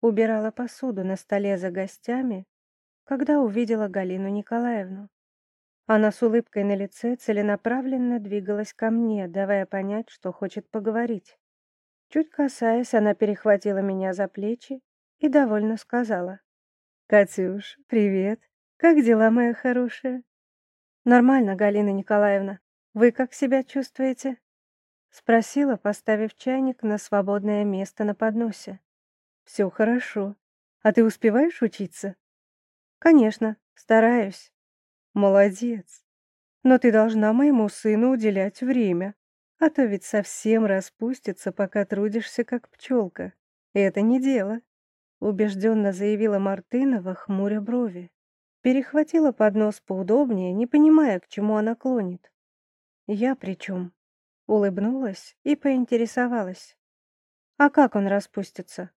убирала посуду на столе за гостями, когда увидела Галину Николаевну. Она с улыбкой на лице целенаправленно двигалась ко мне, давая понять, что хочет поговорить. Чуть касаясь, она перехватила меня за плечи и довольно сказала. «Катюш, привет. Как дела, моя хорошая?» «Нормально, Галина Николаевна. Вы как себя чувствуете?» Спросила, поставив чайник на свободное место на подносе. «Все хорошо. А ты успеваешь учиться?» «Конечно, стараюсь». Молодец. Но ты должна моему сыну уделять время, а то ведь совсем распустится, пока трудишься, как пчелка. Это не дело, убежденно заявила Мартынова, хмуря брови. Перехватила поднос поудобнее, не понимая, к чему она клонит. Я при чем? Улыбнулась и поинтересовалась. А как он распустится?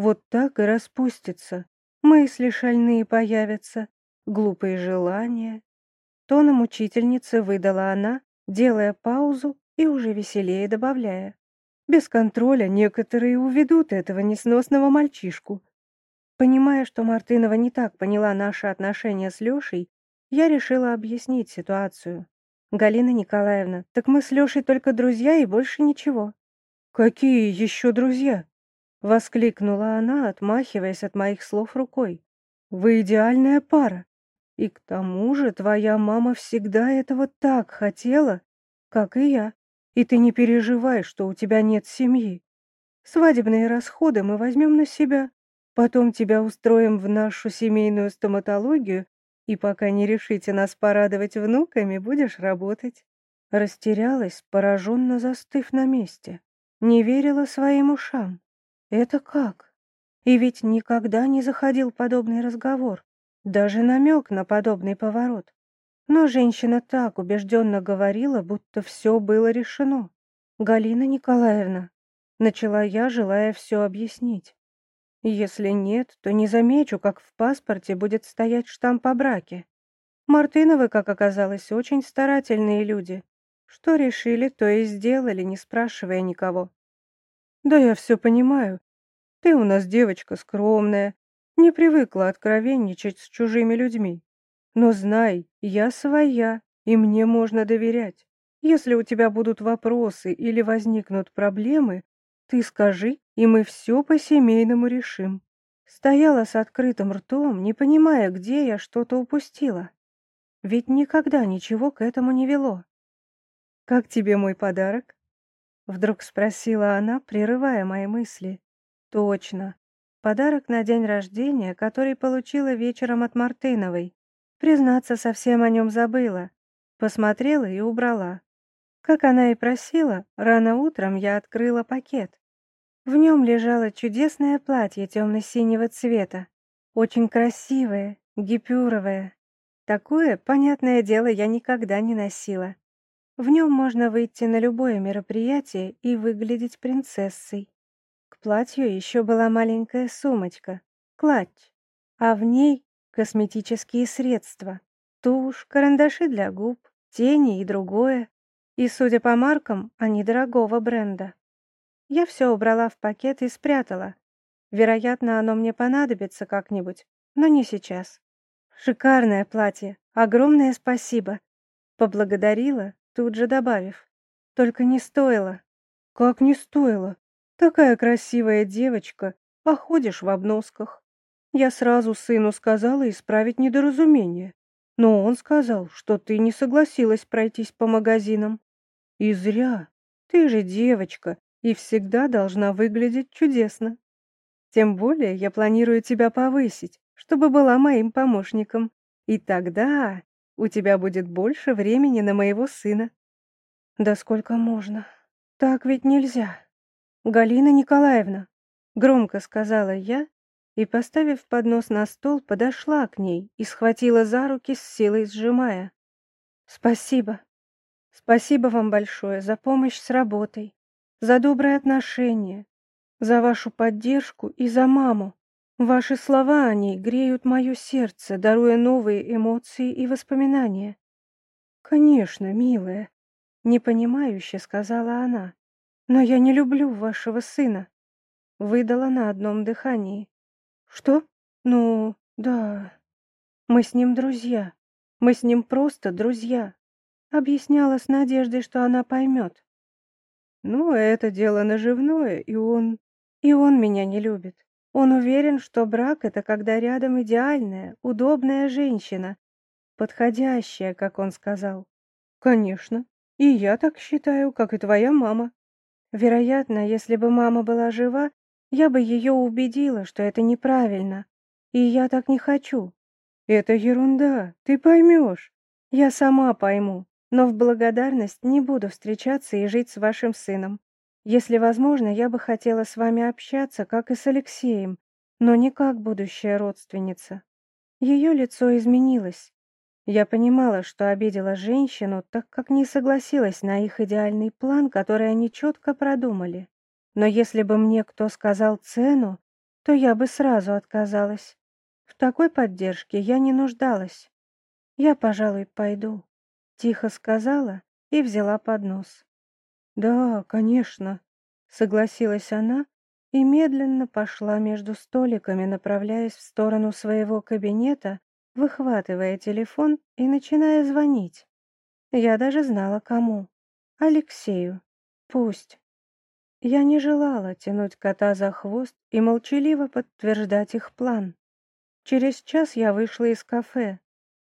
Вот так и распустится. Мысли шальные появятся, глупые желания. Тоном учительницы выдала она, делая паузу и уже веселее добавляя. Без контроля некоторые уведут этого несносного мальчишку. Понимая, что Мартынова не так поняла наши отношения с Лешей, я решила объяснить ситуацию. «Галина Николаевна, так мы с Лешей только друзья и больше ничего». «Какие еще друзья?» — воскликнула она, отмахиваясь от моих слов рукой. «Вы идеальная пара. И к тому же твоя мама всегда этого так хотела, как и я. И ты не переживай, что у тебя нет семьи. Свадебные расходы мы возьмем на себя. Потом тебя устроим в нашу семейную стоматологию, и пока не решите нас порадовать внуками, будешь работать. Растерялась, пораженно застыв на месте. Не верила своим ушам. Это как? И ведь никогда не заходил подобный разговор. Даже намек на подобный поворот. Но женщина так убежденно говорила, будто все было решено. «Галина Николаевна», — начала я, желая все объяснить. «Если нет, то не замечу, как в паспорте будет стоять штамп о браке. Мартыновы, как оказалось, очень старательные люди. Что решили, то и сделали, не спрашивая никого. Да я все понимаю. Ты у нас девочка скромная, не привыкла откровенничать с чужими людьми. Но знай, я своя, и мне можно доверять. Если у тебя будут вопросы или возникнут проблемы, ты скажи, и мы все по-семейному решим. Стояла с открытым ртом, не понимая, где я что-то упустила. Ведь никогда ничего к этому не вело. «Как тебе мой подарок?» Вдруг спросила она, прерывая мои мысли. «Точно. Подарок на день рождения, который получила вечером от Мартыновой. Признаться, совсем о нем забыла. Посмотрела и убрала. Как она и просила, рано утром я открыла пакет. В нем лежало чудесное платье темно-синего цвета. Очень красивое, гипюровое. Такое, понятное дело, я никогда не носила. В нем можно выйти на любое мероприятие и выглядеть принцессой платью еще была маленькая сумочка, клатч, а в ней косметические средства, тушь, карандаши для губ, тени и другое. И, судя по маркам, они дорогого бренда. Я все убрала в пакет и спрятала. Вероятно, оно мне понадобится как-нибудь, но не сейчас. Шикарное платье, огромное спасибо. Поблагодарила, тут же добавив. Только не стоило. Как не стоило? Такая красивая девочка, а ходишь в обносках. Я сразу сыну сказала исправить недоразумение, но он сказал, что ты не согласилась пройтись по магазинам. И зря. Ты же девочка и всегда должна выглядеть чудесно. Тем более я планирую тебя повысить, чтобы была моим помощником. И тогда у тебя будет больше времени на моего сына. Да сколько можно? Так ведь нельзя. «Галина Николаевна!» — громко сказала я и, поставив поднос на стол, подошла к ней и схватила за руки с силой сжимая. «Спасибо. Спасибо вам большое за помощь с работой, за доброе отношение, за вашу поддержку и за маму. Ваши слова о ней греют мое сердце, даруя новые эмоции и воспоминания». «Конечно, милая», — непонимающе сказала она. Но я не люблю вашего сына. выдала на одном дыхании. Что? Ну, да. Мы с ним друзья. Мы с ним просто друзья. Объясняла с надеждой, что она поймет. Ну, это дело наживное, и он... И он меня не любит. Он уверен, что брак — это когда рядом идеальная, удобная женщина, подходящая, как он сказал. Конечно, и я так считаю, как и твоя мама. Вероятно, если бы мама была жива, я бы ее убедила, что это неправильно. И я так не хочу. Это ерунда, ты поймешь. Я сама пойму, но в благодарность не буду встречаться и жить с вашим сыном. Если возможно, я бы хотела с вами общаться, как и с Алексеем, но не как будущая родственница. Ее лицо изменилось. Я понимала, что обидела женщину, так как не согласилась на их идеальный план, который они четко продумали. Но если бы мне кто сказал цену, то я бы сразу отказалась. В такой поддержке я не нуждалась. Я, пожалуй, пойду, тихо сказала и взяла поднос. «Да, конечно», — согласилась она и медленно пошла между столиками, направляясь в сторону своего кабинета, выхватывая телефон и начиная звонить. Я даже знала, кому. Алексею. Пусть. Я не желала тянуть кота за хвост и молчаливо подтверждать их план. Через час я вышла из кафе.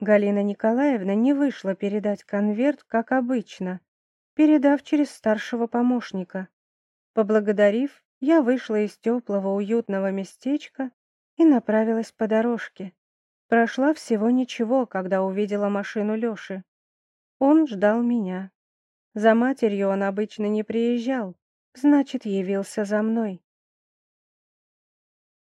Галина Николаевна не вышла передать конверт, как обычно, передав через старшего помощника. Поблагодарив, я вышла из теплого уютного местечка и направилась по дорожке. Прошла всего ничего, когда увидела машину Лёши. Он ждал меня. За матерью он обычно не приезжал, значит, явился за мной.